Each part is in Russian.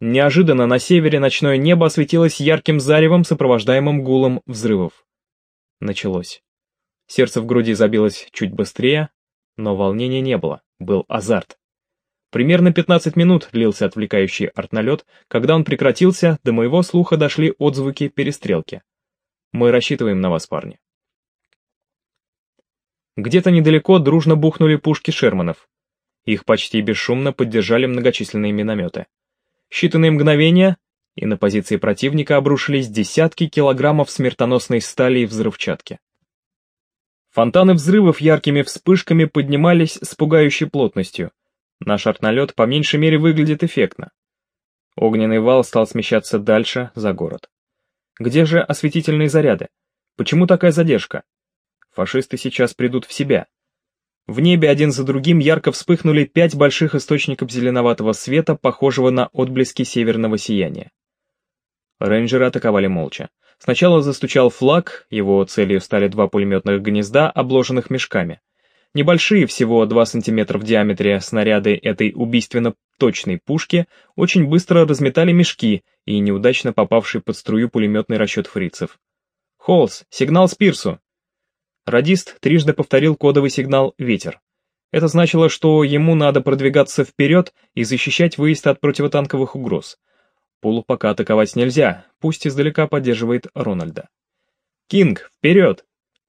Неожиданно на севере ночное небо осветилось ярким заревом, сопровождаемым гулом взрывов. Началось. Сердце в груди забилось чуть быстрее, но волнения не было, был азарт. Примерно 15 минут длился отвлекающий артналет, когда он прекратился, до моего слуха дошли отзвуки перестрелки. Мы рассчитываем на вас, парни. Где-то недалеко дружно бухнули пушки Шерманов. Их почти бесшумно поддержали многочисленные минометы. Считанные мгновения, и на позиции противника обрушились десятки килограммов смертоносной стали и взрывчатки. Фонтаны взрывов яркими вспышками поднимались с пугающей плотностью. Наш артналет по меньшей мере выглядит эффектно. Огненный вал стал смещаться дальше, за город. Где же осветительные заряды? Почему такая задержка? Фашисты сейчас придут в себя. В небе один за другим ярко вспыхнули пять больших источников зеленоватого света, похожего на отблески северного сияния. Рейнджеры атаковали молча. Сначала застучал флаг, его целью стали два пулеметных гнезда, обложенных мешками. Небольшие, всего 2 см в диаметре, снаряды этой убийственно точной пушки очень быстро разметали мешки и неудачно попавший под струю пулеметный расчет фрицев. «Холс, сигнал Спирсу!» Радист трижды повторил кодовый сигнал «Ветер». Это значило, что ему надо продвигаться вперед и защищать выезд от противотанковых угроз. Пулу пока атаковать нельзя, пусть издалека поддерживает Рональда. «Кинг, вперед!»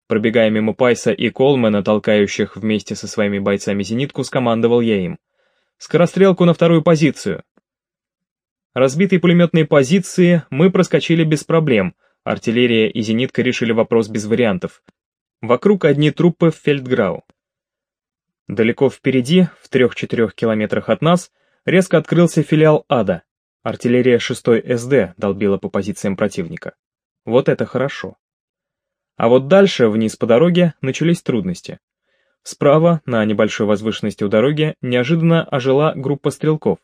Пробегая мимо Пайса и Колмена, толкающих вместе со своими бойцами зенитку, скомандовал я им. «Скорострелку на вторую позицию!» Разбитые пулеметные позиции мы проскочили без проблем, артиллерия и зенитка решили вопрос без вариантов — Вокруг одни трупы в Фельдграу. Далеко впереди, в трех-четырех километрах от нас, резко открылся филиал ада. Артиллерия 6-й СД долбила по позициям противника. Вот это хорошо. А вот дальше, вниз по дороге, начались трудности. Справа, на небольшой возвышенности у дороги, неожиданно ожила группа стрелков.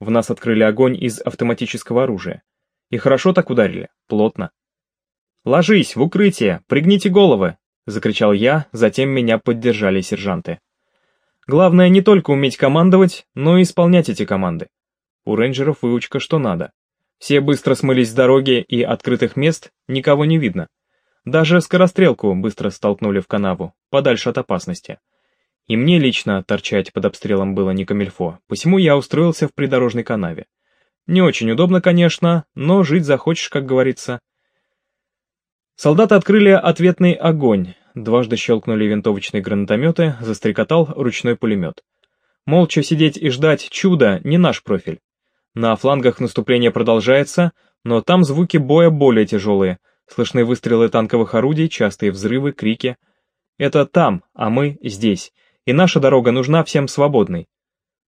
В нас открыли огонь из автоматического оружия. И хорошо так ударили, плотно. «Ложись, в укрытие, пригните головы!» — закричал я, затем меня поддержали сержанты. Главное не только уметь командовать, но и исполнять эти команды. У рейнджеров выучка что надо. Все быстро смылись с дороги и открытых мест, никого не видно. Даже скорострелку быстро столкнули в канаву, подальше от опасности. И мне лично торчать под обстрелом было не камильфо, посему я устроился в придорожной канаве. Не очень удобно, конечно, но жить захочешь, как говорится. Солдаты открыли ответный огонь, дважды щелкнули винтовочные гранатометы, застрекотал ручной пулемет. Молча сидеть и ждать чуда не наш профиль. На флангах наступление продолжается, но там звуки боя более тяжелые, слышны выстрелы танковых орудий, частые взрывы, крики. Это там, а мы здесь, и наша дорога нужна всем свободной.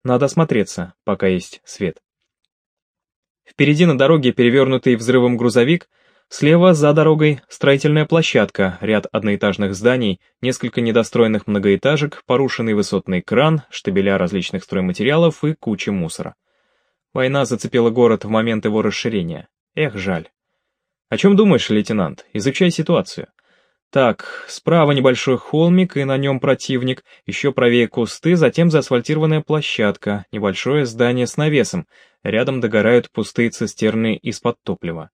Надо осмотреться, пока есть свет. Впереди на дороге перевернутый взрывом грузовик Слева, за дорогой, строительная площадка, ряд одноэтажных зданий, несколько недостроенных многоэтажек, порушенный высотный кран, штабеля различных стройматериалов и куча мусора. Война зацепила город в момент его расширения. Эх, жаль. О чем думаешь, лейтенант? Изучай ситуацию. Так, справа небольшой холмик, и на нем противник, еще правее кусты, затем заасфальтированная площадка, небольшое здание с навесом, рядом догорают пустые цистерны из-под топлива.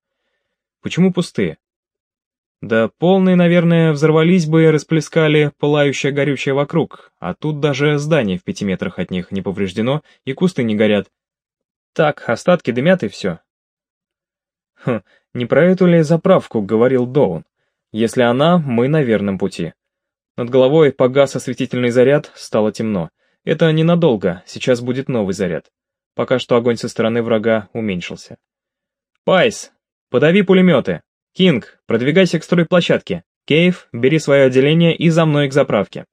Почему пустые? Да полные, наверное, взорвались бы и расплескали пылающее горючее вокруг, а тут даже здание в пяти метрах от них не повреждено и кусты не горят. Так, остатки дымят и все. Хм, не про эту ли заправку говорил Доун? Если она, мы на верном пути. Над головой погас осветительный заряд, стало темно. Это ненадолго, сейчас будет новый заряд. Пока что огонь со стороны врага уменьшился. «Пайс, Подави пулеметы. Кинг, продвигайся к стройплощадке. Кейв, бери свое отделение и за мной к заправке.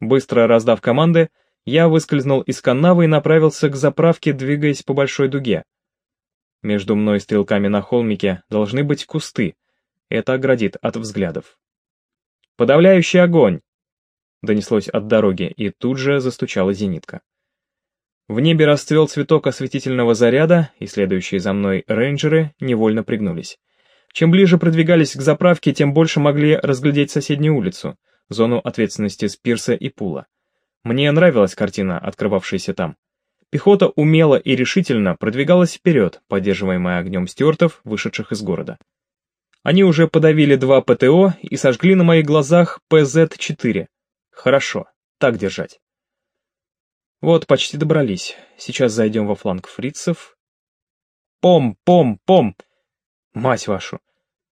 Быстро раздав команды, я выскользнул из канавы и направился к заправке, двигаясь по большой дуге. Между мной и стрелками на холмике должны быть кусты. Это оградит от взглядов. «Подавляющий огонь!» Донеслось от дороги, и тут же застучала зенитка. В небе расцвел цветок осветительного заряда, и следующие за мной рейнджеры невольно пригнулись. Чем ближе продвигались к заправке, тем больше могли разглядеть соседнюю улицу, зону ответственности Спирса и Пула. Мне нравилась картина, открывавшаяся там. Пехота умело и решительно продвигалась вперед, поддерживаемая огнем стюартов, вышедших из города. Они уже подавили два ПТО и сожгли на моих глазах ПЗ-4. Хорошо, так держать. Вот, почти добрались. Сейчас зайдем во фланг фрицев. Пом, пом, пом! Мать вашу!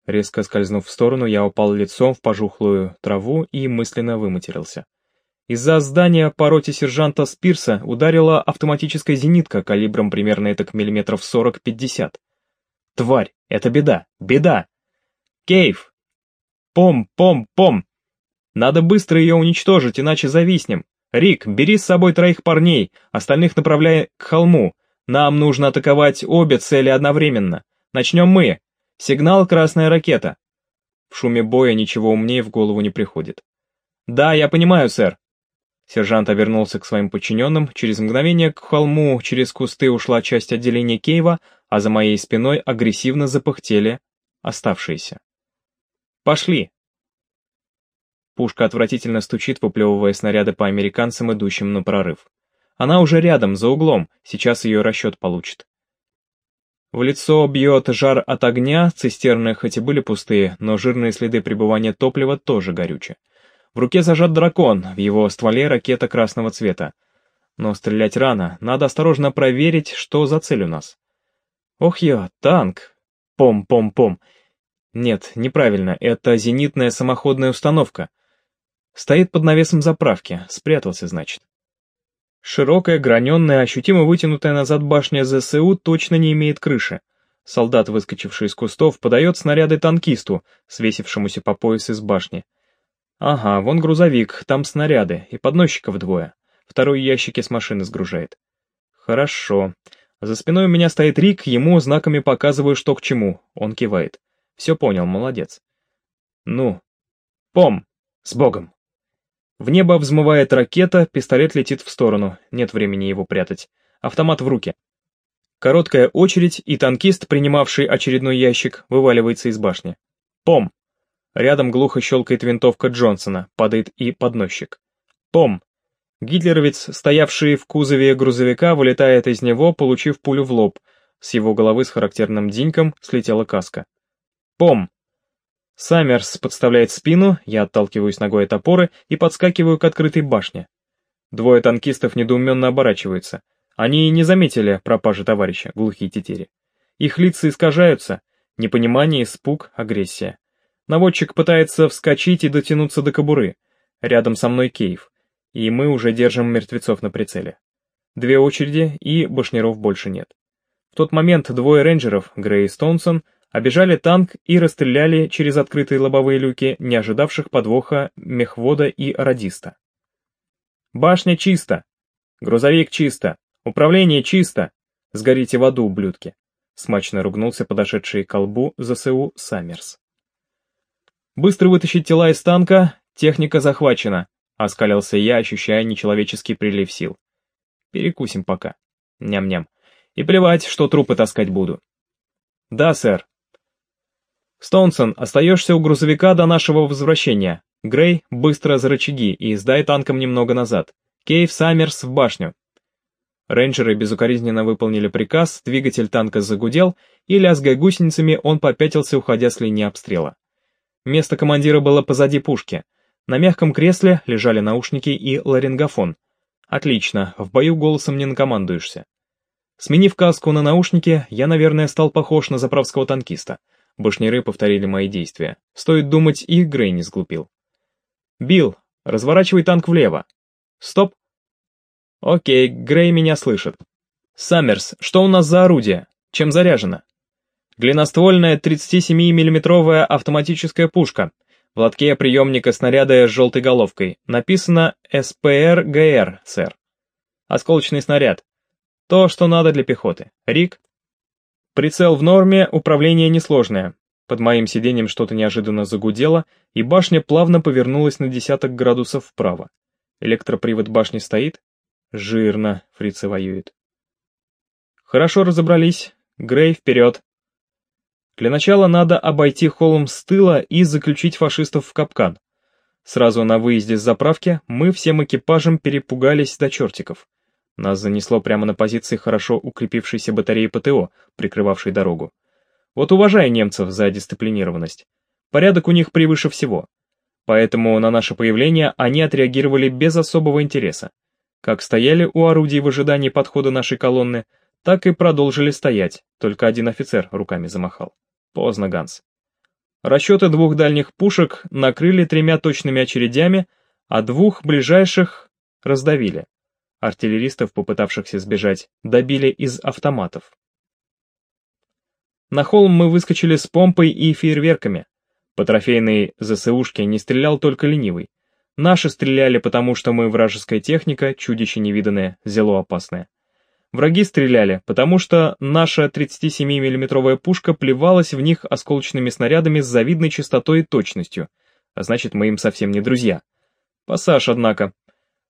Резко скользнув в сторону, я упал лицом в пожухлую траву и мысленно выматерился. Из-за здания по роте сержанта Спирса ударила автоматическая зенитка калибром примерно этак миллиметров 40-50. Тварь, это беда, беда! Кейв! Пом, пом, пом! Надо быстро ее уничтожить, иначе зависнем. Рик, бери с собой троих парней, остальных направляй к холму. Нам нужно атаковать обе цели одновременно. Начнем мы. Сигнал «Красная ракета». В шуме боя ничего умнее в голову не приходит. «Да, я понимаю, сэр». Сержант обернулся к своим подчиненным, через мгновение к холму через кусты ушла часть отделения Кейва, а за моей спиной агрессивно запыхтели оставшиеся. «Пошли!» Пушка отвратительно стучит, выплевывая снаряды по американцам, идущим на прорыв. Она уже рядом, за углом, сейчас ее расчет получит. В лицо бьет жар от огня, цистерны хоть и были пустые, но жирные следы пребывания топлива тоже горюче. В руке зажат дракон, в его стволе ракета красного цвета. Но стрелять рано, надо осторожно проверить, что за цель у нас. Ох я, танк! Пом-пом-пом. Нет, неправильно, это зенитная самоходная установка. Стоит под навесом заправки, спрятался, значит. Широкая, граненная, ощутимо вытянутая назад башня ЗСУ точно не имеет крыши. Солдат, выскочивший из кустов, подает снаряды танкисту, свесившемуся по пояс из башни. Ага, вон грузовик, там снаряды, и подносчиков двое. Второй ящики с машины сгружает. Хорошо. За спиной у меня стоит Рик, ему знаками показываю, что к чему. Он кивает. Все понял, молодец. Ну, пом, с Богом. В небо взмывает ракета, пистолет летит в сторону, нет времени его прятать. Автомат в руки. Короткая очередь, и танкист, принимавший очередной ящик, вываливается из башни. Пом! Рядом глухо щелкает винтовка Джонсона, падает и подносчик. Пом! Гитлеровец, стоявший в кузове грузовика, вылетает из него, получив пулю в лоб. С его головы с характерным диньком слетела каска. Пом! Саммерс подставляет спину, я отталкиваюсь ногой от опоры и подскакиваю к открытой башне. Двое танкистов недоуменно оборачиваются. Они не заметили пропажи товарища, глухие тетери. Их лица искажаются, непонимание, испуг, агрессия. Наводчик пытается вскочить и дотянуться до кобуры. Рядом со мной Кейв. И мы уже держим мертвецов на прицеле. Две очереди, и башнеров больше нет. В тот момент двое рейнджеров, Грей и Стоунсон, обежали танк и расстреляли через открытые лобовые люки не ожидавших подвоха мехвода и радиста. «Башня чисто! Грузовик чисто! Управление чисто! Сгорите в аду, ублюдки!» Смачно ругнулся подошедший к колбу ЗСУ Саммерс. «Быстро вытащить тела из танка, техника захвачена», — оскалился я, ощущая нечеловеческий прилив сил. «Перекусим пока. Ням-ням. И плевать, что трупы таскать буду». «Да, сэр», «Стоунсон, остаешься у грузовика до нашего возвращения. Грей, быстро за рычаги и сдай танком немного назад. Кейв Саммерс в башню». Рейнджеры безукоризненно выполнили приказ, двигатель танка загудел, и, лязгая гусеницами, он попятился, уходя с линии обстрела. Место командира было позади пушки. На мягком кресле лежали наушники и ларингофон. Отлично, в бою голосом не накомандуешься. Сменив каску на наушники, я, наверное, стал похож на заправского танкиста — Башнеры повторили мои действия. Стоит думать, их Грей не сглупил. «Билл, разворачивай танк влево». «Стоп». «Окей, Грей меня слышит». «Саммерс, что у нас за орудие? Чем заряжено?» «Длинноствольная 37 миллиметровая автоматическая пушка. В лотке приемника снаряда с желтой головкой. Написано СПР-ГР, сэр. Осколочный снаряд. То, что надо для пехоты. Рик?» Прицел в норме, управление несложное. Под моим сиденьем что-то неожиданно загудело, и башня плавно повернулась на десяток градусов вправо. Электропривод башни стоит? Жирно, фрицы воюют. Хорошо разобрались. Грей, вперед. Для начала надо обойти холм с тыла и заключить фашистов в капкан. Сразу на выезде с заправки мы всем экипажем перепугались до чертиков. Нас занесло прямо на позиции хорошо укрепившейся батареи ПТО, прикрывавшей дорогу. Вот уважаю немцев за дисциплинированность. Порядок у них превыше всего. Поэтому на наше появление они отреагировали без особого интереса. Как стояли у орудий в ожидании подхода нашей колонны, так и продолжили стоять, только один офицер руками замахал. Поздно, Ганс. Расчеты двух дальних пушек накрыли тремя точными очередями, а двух ближайших раздавили. Артиллеристов, попытавшихся сбежать, добили из автоматов. На холм мы выскочили с помпой и фейерверками. По трофейной ЗСУшке не стрелял только ленивый. Наши стреляли, потому что мы вражеская техника, чудище невиданное, зело опасное. Враги стреляли, потому что наша 37 миллиметровая пушка плевалась в них осколочными снарядами с завидной частотой и точностью, а значит мы им совсем не друзья. Пассаж, однако.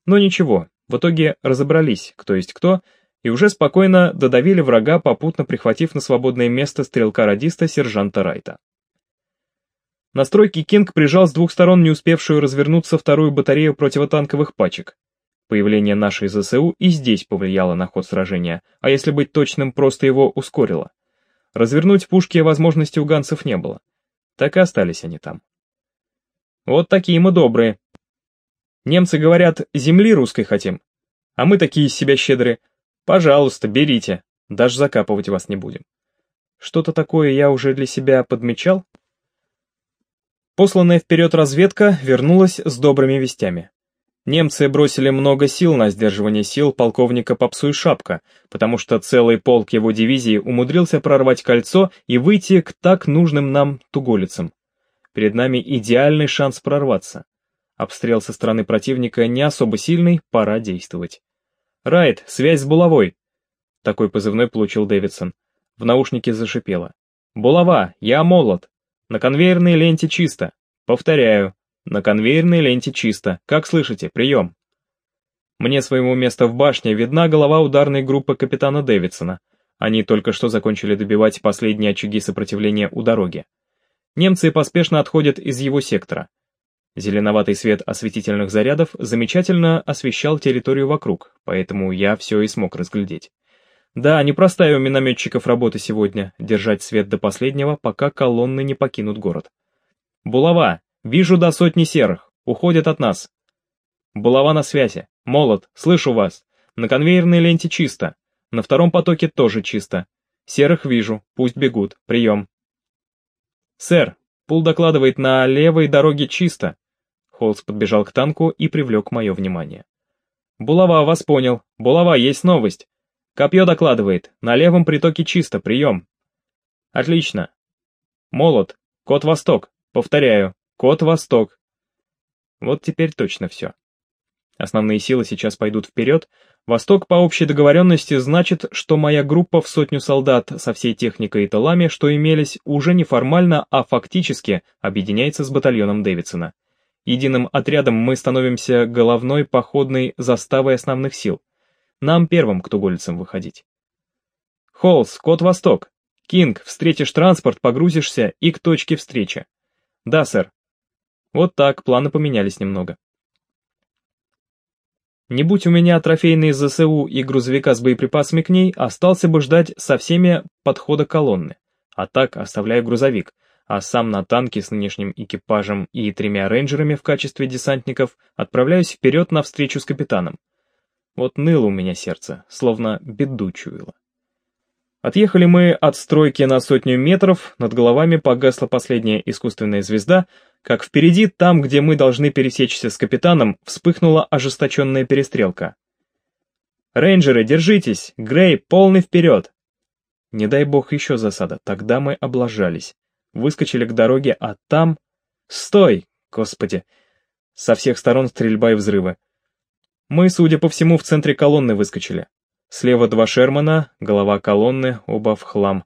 Но ничего, в итоге разобрались, кто есть кто, и уже спокойно додавили врага, попутно прихватив на свободное место стрелка-радиста сержанта Райта. На стройке Кинг прижал с двух сторон не успевшую развернуться вторую батарею противотанковых пачек. Появление нашей ЗСУ и здесь повлияло на ход сражения, а если быть точным, просто его ускорило. Развернуть пушки возможности у ганцев не было. Так и остались они там. Вот такие мы добрые. Немцы говорят, земли русской хотим. А мы такие из себя щедрые. Пожалуйста, берите, даже закапывать вас не будем. Что-то такое я уже для себя подмечал? Посланная вперед разведка вернулась с добрыми вестями. Немцы бросили много сил на сдерживание сил полковника Попсу и Шапка, потому что целый полк его дивизии умудрился прорвать кольцо и выйти к так нужным нам туголицам. Перед нами идеальный шанс прорваться. Обстрел со стороны противника не особо сильный, пора действовать. «Райт, связь с булавой!» Такой позывной получил Дэвидсон. В наушнике зашипело. «Булава, я молот! На конвейерной ленте чисто! Повторяю, на конвейерной ленте чисто. Как слышите? Прием. Мне своему месту в башне видна голова ударной группы капитана Дэвидсона. Они только что закончили добивать последние очаги сопротивления у дороги. Немцы поспешно отходят из его сектора. Зеленоватый свет осветительных зарядов замечательно освещал территорию вокруг, поэтому я все и смог разглядеть. Да, непростая у минометчиков работа сегодня, держать свет до последнего, пока колонны не покинут город. «Булава, Вижу до сотни серых. Уходят от нас. Булава на связи. Молот, слышу вас. На конвейерной ленте чисто. На втором потоке тоже чисто. Серых вижу, пусть бегут. Прием. Сэр, пул докладывает, на левой дороге чисто. Холс подбежал к танку и привлек мое внимание. Булава, вас понял. Булава, есть новость. Копье докладывает, на левом притоке чисто, прием. Отлично. Молот, код Восток, повторяю, Код Восток. Вот теперь точно все. Основные силы сейчас пойдут вперед. Восток по общей договоренности значит, что моя группа в сотню солдат со всей техникой и тылами, что имелись, уже не формально, а фактически объединяется с батальоном Дэвидсона. Единым отрядом мы становимся головной походной заставой основных сил. Нам первым к туголицам выходить. Холс, код Восток. Кинг, встретишь транспорт, погрузишься и к точке встречи. Да, сэр. Вот так, планы поменялись немного. Не будь у меня трофейные ЗСУ и грузовика с боеприпасами к ней, остался бы ждать со всеми подхода колонны. А так, оставляю грузовик, а сам на танке с нынешним экипажем и тремя рейнджерами в качестве десантников отправляюсь вперед навстречу с капитаном. Вот ныло у меня сердце, словно беду чуяло. Отъехали мы от стройки на сотню метров, над головами погасла последняя искусственная звезда, как впереди, там, где мы должны пересечься с капитаном, вспыхнула ожесточенная перестрелка. «Рейнджеры, держитесь! Грей, полный вперед!» Не дай бог еще засада, тогда мы облажались. Выскочили к дороге, а там... Стой! Господи! Со всех сторон стрельба и взрывы. Мы, судя по всему, в центре колонны выскочили. Слева два Шермана, голова колонны, оба в хлам.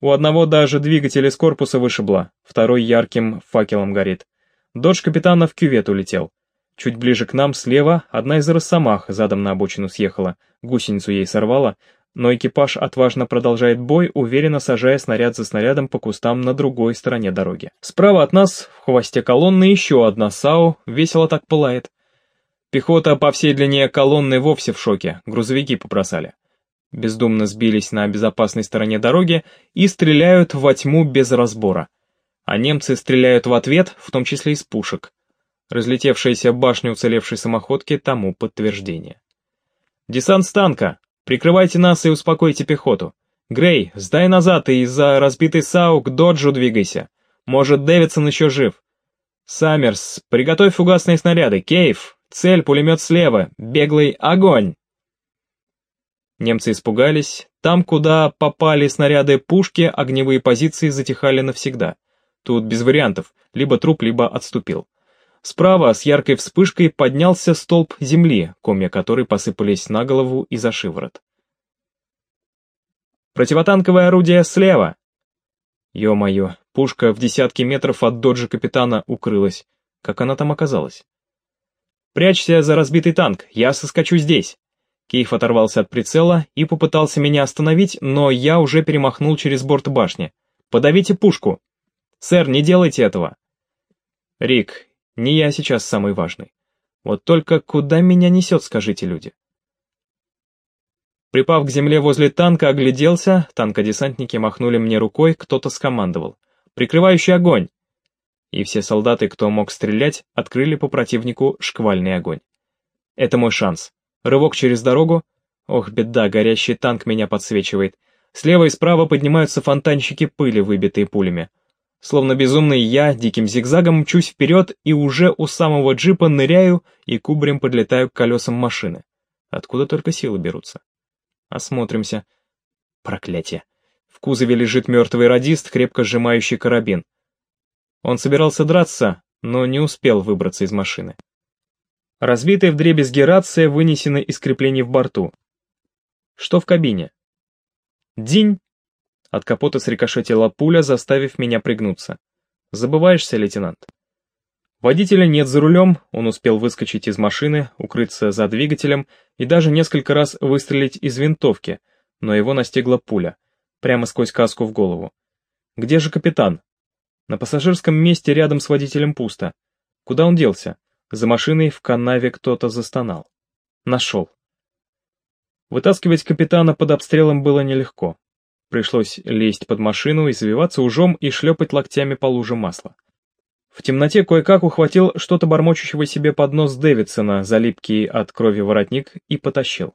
У одного даже двигатель из корпуса вышибло, второй ярким факелом горит. Додж капитана в кювет улетел. Чуть ближе к нам, слева, одна из росомах задом на обочину съехала, гусеницу ей сорвала, но экипаж отважно продолжает бой, уверенно сажая снаряд за снарядом по кустам на другой стороне дороги. Справа от нас, в хвосте колонны, еще одна САУ, весело так пылает. Пехота по всей длине колонны вовсе в шоке, грузовики побросали. Бездумно сбились на безопасной стороне дороги и стреляют во тьму без разбора. А немцы стреляют в ответ, в том числе из пушек. Разлетевшаяся башня уцелевшей самоходки тому подтверждение. «Десант танка! Прикрывайте нас и успокойте пехоту! Грей, сдай назад и из-за разбитой САУ к доджу двигайся! Может, Дэвидсон еще жив! Саммерс, приготовь фугасные снаряды! Кейв, цель, пулемет слева! Беглый огонь!» Немцы испугались. Там, куда попали снаряды пушки, огневые позиции затихали навсегда. Тут без вариантов, либо труп, либо отступил. Справа с яркой вспышкой поднялся столб земли, комья которой посыпались на голову и за шиворот. «Противотанковое орудие слева!» Ё-моё, пушка в десятки метров от доджа капитана укрылась. Как она там оказалась? «Прячься за разбитый танк, я соскочу здесь!» Кейф оторвался от прицела и попытался меня остановить, но я уже перемахнул через борт башни. «Подавите пушку!» «Сэр, не делайте этого!» «Рик, не я сейчас самый важный. Вот только куда меня несет, скажите люди? Припав к земле возле танка, огляделся, танкодесантники махнули мне рукой, кто-то скомандовал. «Прикрывающий огонь!» И все солдаты, кто мог стрелять, открыли по противнику шквальный огонь. Это мой шанс. Рывок через дорогу. Ох, беда, горящий танк меня подсвечивает. Слева и справа поднимаются фонтанчики пыли, выбитые пулями. Словно безумный я диким зигзагом мчусь вперед и уже у самого джипа ныряю и кубарем подлетаю к колесам машины. Откуда только силы берутся? Осмотримся. Проклятие. В кузове лежит мертвый радист, крепко сжимающий карабин. Он собирался драться, но не успел выбраться из машины. Разбитая вдребезги рация вынесена из креплений в борту. Что в кабине? Динь от капота срикошетила пуля, заставив меня пригнуться. «Забываешься, лейтенант?» Водителя нет за рулем, он успел выскочить из машины, укрыться за двигателем и даже несколько раз выстрелить из винтовки, но его настигла пуля, прямо сквозь каску в голову. «Где же капитан?» На пассажирском месте рядом с водителем пусто. Куда он делся? За машиной в канаве кто-то застонал. Нашел. Вытаскивать капитана под обстрелом было нелегко. Пришлось лезть под машину, извиваться ужом и шлепать локтями по луже масла. В темноте кое-как ухватил что-то бормочущего себе под нос Дэвидсона, залипкий от крови воротник, и потащил.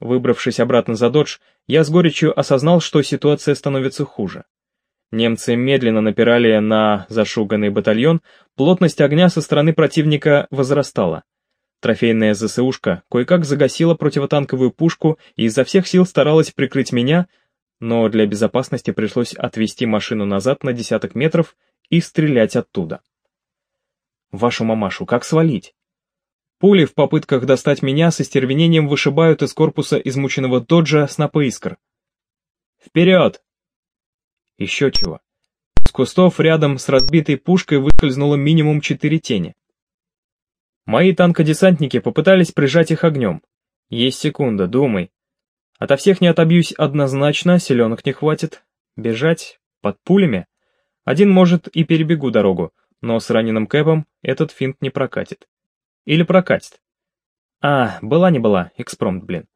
Выбравшись обратно за додж, я с горечью осознал, что ситуация становится хуже. Немцы медленно напирали на зашуганный батальон, плотность огня со стороны противника возрастала. Трофейная ЗСУшка кое-как загасила противотанковую пушку и изо всех сил старалась прикрыть меня, но для безопасности пришлось отвести машину назад на десяток метров и стрелять оттуда. Вашу мамашу, как свалить? Пули в попытках достать меня с истервенением вышибают из корпуса измученного доджа снопы искр. Вперед! Еще чего. С кустов рядом с разбитой пушкой выскользнуло минимум четыре тени. Мои танкодесантники попытались прижать их огнем. Есть секунда, думай. Ото всех не отобьюсь однозначно, селенок не хватит. Бежать? Под пулями? Один может и перебегу дорогу, но с раненым Кэпом этот финт не прокатит. Или прокатит. А, была не была, экспромт, блин.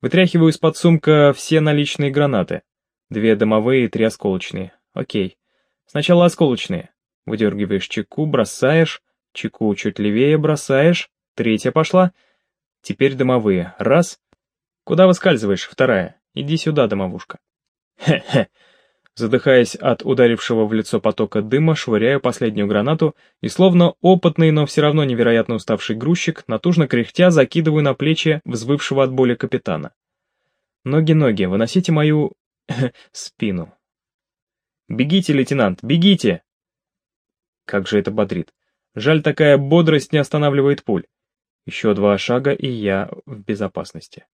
Вытряхиваю из-под сумка все наличные гранаты. Две дымовые и три осколочные. Окей. Сначала осколочные. Выдергиваешь чеку, бросаешь, чеку чуть левее бросаешь, третья пошла. Теперь дымовые. Раз, «Куда выскальзываешь, вторая? Иди сюда, домовушка». «Хе-хе». Задыхаясь от ударившего в лицо потока дыма, швыряю последнюю гранату и, словно опытный, но все равно невероятно уставший грузчик, натужно кряхтя закидываю на плечи взвывшего от боли капитана. «Ноги-ноги, выносите мою... спину». «Бегите, лейтенант, бегите!» Как же это бодрит. Жаль, такая бодрость не останавливает пуль. Еще два шага, и я в безопасности.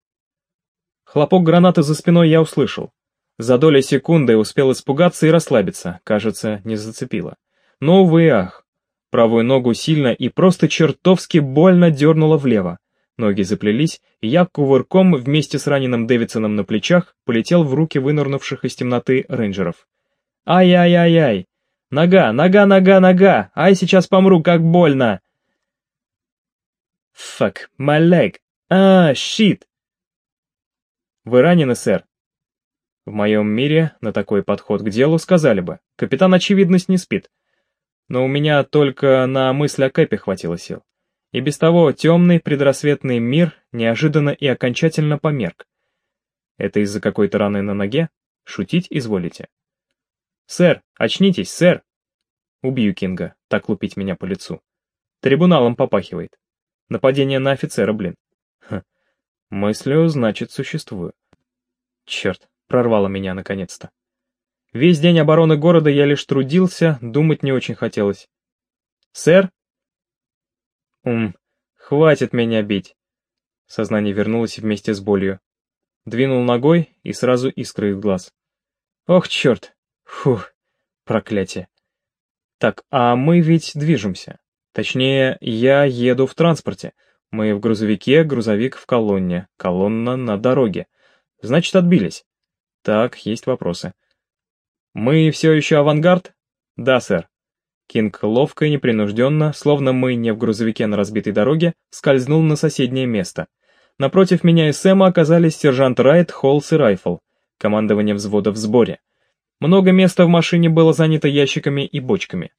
Хлопок гранаты за спиной я услышал. За доли секунды успел испугаться и расслабиться, кажется, не зацепило. Но, увы ах. Правую ногу сильно и просто чертовски больно дернуло влево. Ноги заплелись, и я кувырком вместе с раненым Дэвидсоном на плечах полетел в руки вынырнувших из темноты рейнджеров. Ай-яй-яй-яй! Нога, нога, нога, нога! Ай, сейчас помру, как больно! Fuck, my leg. А, щит. Вы ранены, сэр? В моем мире на такой подход к делу сказали бы, капитан очевидность не спит. Но у меня только на мысль о Кэпе хватило сил. И без того темный предрассветный мир неожиданно и окончательно померк. Это из-за какой-то раны на ноге? Шутить изволите? «Сэр, очнитесь, сэр!» Убью Кинга, так лупить меня по лицу. Трибуналом попахивает. Нападение на офицера, блин. Ха. Мыслю, значит, существую. Черт, прорвало меня наконец-то. Весь день обороны города я лишь трудился, думать не очень хотелось. «Сэр?» «Ум, хватит меня бить!» Сознание вернулось вместе с болью. Двинул ногой, и сразу искры из глаз. «Ох, черт! Фух, проклятие!» «Так, а мы ведь движемся. Точнее, я еду в транспорте. Мы в грузовике, грузовик в колонне, колонна на дороге. Значит, отбились. Так, есть вопросы. Мы все еще авангард? Да, сэр. Кинг ловко и непринужденно, словно мы не в грузовике на разбитой дороге, скользнул на соседнее место. Напротив меня и Сэма оказались сержант Райт, Холлс и Райфл, командование взвода в сборе. Много места в машине было занято ящиками и бочками.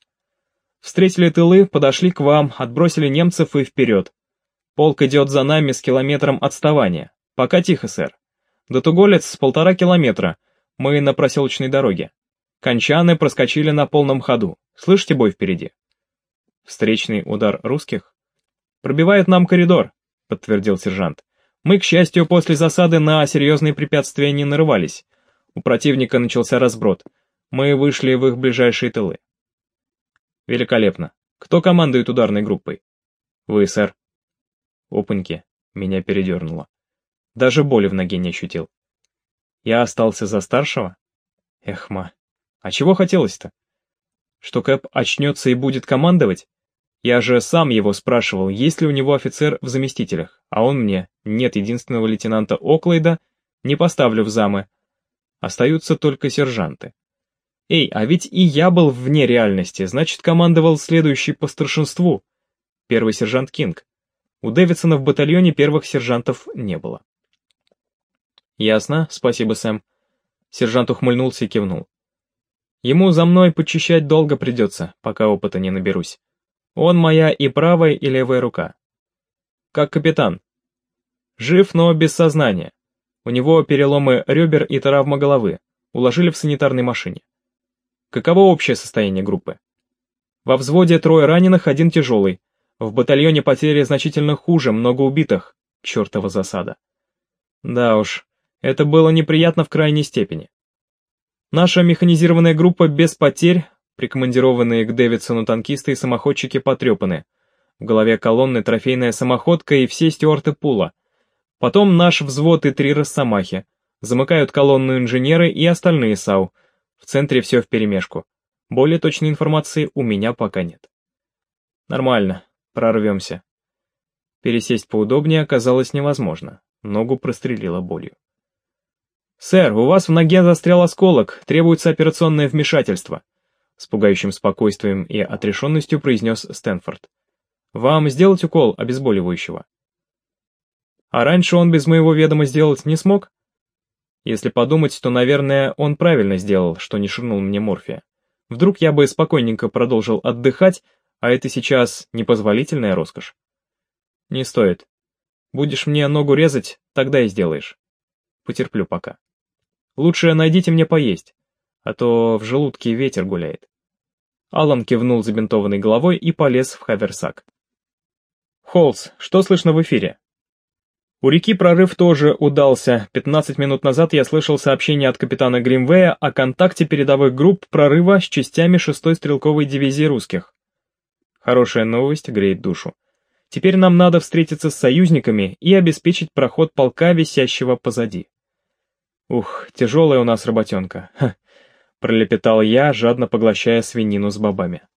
Встретили тылы, подошли к вам, отбросили немцев и вперед. Полк идет за нами с километром отставания. Пока тихо, сэр. До Туголец с полтора километра. Мы на проселочной дороге. Кончаны проскочили на полном ходу. Слышите бой впереди? Встречный удар русских? Пробивает нам коридор, подтвердил сержант. Мы, к счастью, после засады на серьезные препятствия не нарывались. У противника начался разброд. Мы вышли в их ближайшие тылы. Великолепно. Кто командует ударной группой? Вы, сэр. Опаньки, меня передернуло. Даже боли в ноге не ощутил. Я остался за старшего? Эхма. А чего хотелось-то? Что Кэп очнется и будет командовать? Я же сам его спрашивал, есть ли у него офицер в заместителях, а он мне, нет единственного лейтенанта Оклейда, не поставлю в замы. Остаются только сержанты. Эй, а ведь и я был вне реальности, значит, командовал следующий по старшинству. Первый сержант Кинг. У Дэвидсона в батальоне первых сержантов не было. Ясно, спасибо, Сэм. Сержант ухмыльнулся и кивнул. Ему за мной почищать долго придется, пока опыта не наберусь. Он моя и правая, и левая рука. Как капитан. Жив, но без сознания. У него переломы ребер и травма головы. Уложили в санитарной машине. Каково общее состояние группы? Во взводе трое раненых, один тяжелый. В батальоне потери значительно хуже, много убитых. Чертова засада. Да уж, это было неприятно в крайней степени. Наша механизированная группа без потерь, прикомандированные к Дэвидсону танкисты и самоходчики потрепаны. В голове колонны трофейная самоходка и все стюарты пула. Потом наш взвод и три росомахи. Замыкают колонну инженеры и остальные САУ, в центре все вперемешку. Более точной информации у меня пока нет. Нормально, прорвемся. Пересесть поудобнее оказалось невозможно. Ногу прострелило болью. «Сэр, у вас в ноге застрял осколок, требуется операционное вмешательство», с пугающим спокойствием и отрешенностью произнес Стэнфорд. «Вам сделать укол обезболивающего?» «А раньше он без моего ведома сделать не смог?» Если подумать, то, наверное, он правильно сделал, что не ширнул мне морфия. Вдруг я бы спокойненько продолжил отдыхать, а это сейчас непозволительная роскошь. Не стоит. Будешь мне ногу резать, тогда и сделаешь. Потерплю пока. Лучше найдите мне поесть, а то в желудке ветер гуляет. Алан кивнул забинтованной головой и полез в хаверсак. «Холс, что слышно в эфире?» У реки прорыв тоже удался. 15 минут назад я слышал сообщение от капитана Гримвея о контакте передовых групп прорыва с частями 6-й стрелковой дивизии русских. Хорошая новость греет душу. Теперь нам надо встретиться с союзниками и обеспечить проход полка, висящего позади. Ух, тяжелая у нас работенка. Пролепетал я, жадно поглощая свинину с бобами.